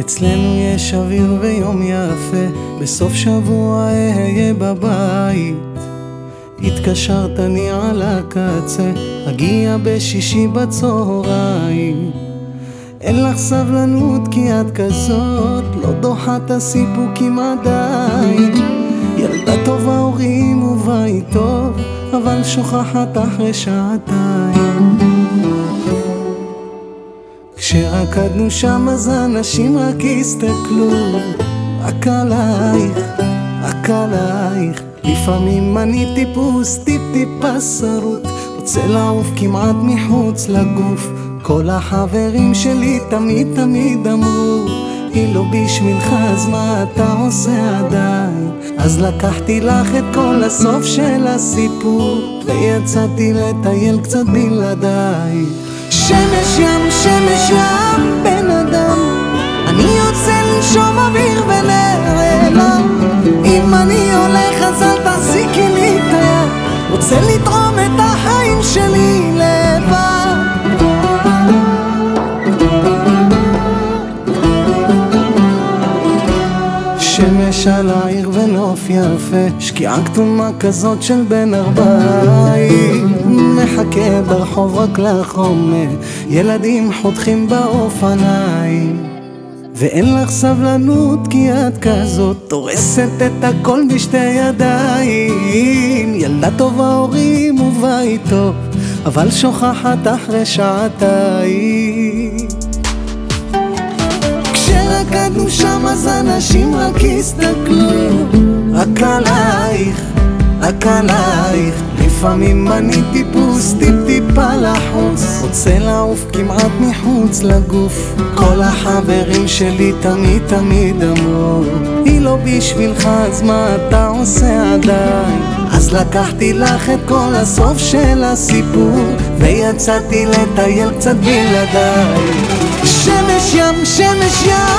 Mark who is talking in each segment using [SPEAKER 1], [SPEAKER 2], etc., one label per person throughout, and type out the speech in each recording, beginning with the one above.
[SPEAKER 1] אצלנו יש אוויר ויום יפה, בסוף שבוע אהיה בבית. התקשרת אני על הקצה, אגיע בשישי בצהריים. אין לך סבלנות כי את כזאת, לא דוחה את הסיפוקים עדיין. ילדה טובה הורים ובית טוב, אבל שוכחת אחרי שעתיים. כשרקדנו שם אז אנשים רק הסתכלו. רק עלייך, רק עלייך לפעמים אני טיפוס טיפ-טיפה שרוט רוצה לעוף כמעט מחוץ לגוף. כל החברים שלי תמיד תמיד אמרו היא לא בשבילך אז מה אתה עושה עדיין? אז לקחתי לך את כל הסוף של הסיפור ויצאתי לטייל קצת בלעדיי שמש ים, שמש ים, בן אדם אני יוצא לנשום שמש על העיר ונוף יפה שקיעה כתומה כזאת של בן ארבעים. מחכה ברחוב רק לחומר ילדים חותכים באופניים. ואין לך סבלנות כי את כזאת הורסת את הכל בשתי ידיים. ילדה טובה הורים ובית טוב אבל שוכחת אחרי שעתיים. כשרקדנו שם אז אנשים רק הסתכלו רק עלייך, רק עלייך לפעמים אני טיפוס טיפ-טיפה לחוץ. רוצה לעוף כמעט מחוץ לגוף. כל החברים שלי תמיד תמיד אמרו היא לא בשבילך אז מה אתה עושה עדיין? אז לקחתי לך את כל הסוף של הסיפור ויצאתי לטייל קצת בלעדיי. שמש ים, שמש ים,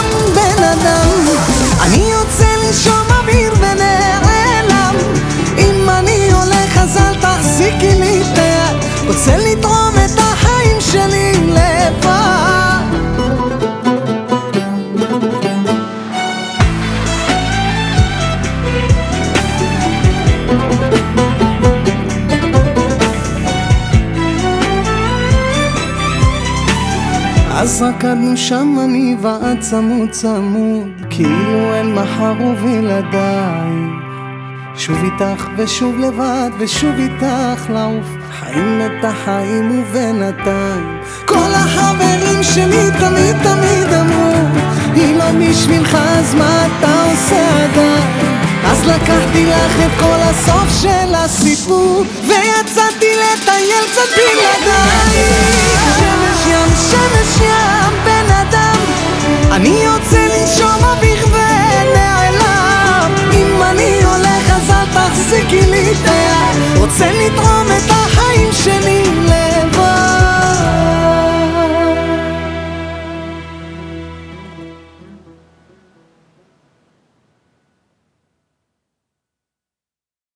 [SPEAKER 1] אז רקדנו שם אני ואת צמוד צמוד כאילו אין מחר ובלעדיי. שוב איתך ושוב לבד ושוב איתך לעוף חיים את החיים ובינתיים. כל החברים שלי תמיד תמיד אמרו היא לא בשבילך אז מה אתה עושה עדיין? אז לקחתי לך את כל הסוף של הסיפור ויצאתי לטייל קצת בלעדיי אני יוצא לנשום אוויר ונעלם. אם אני הולך אז אל תחזיקי לי את היד. רוצה לתרום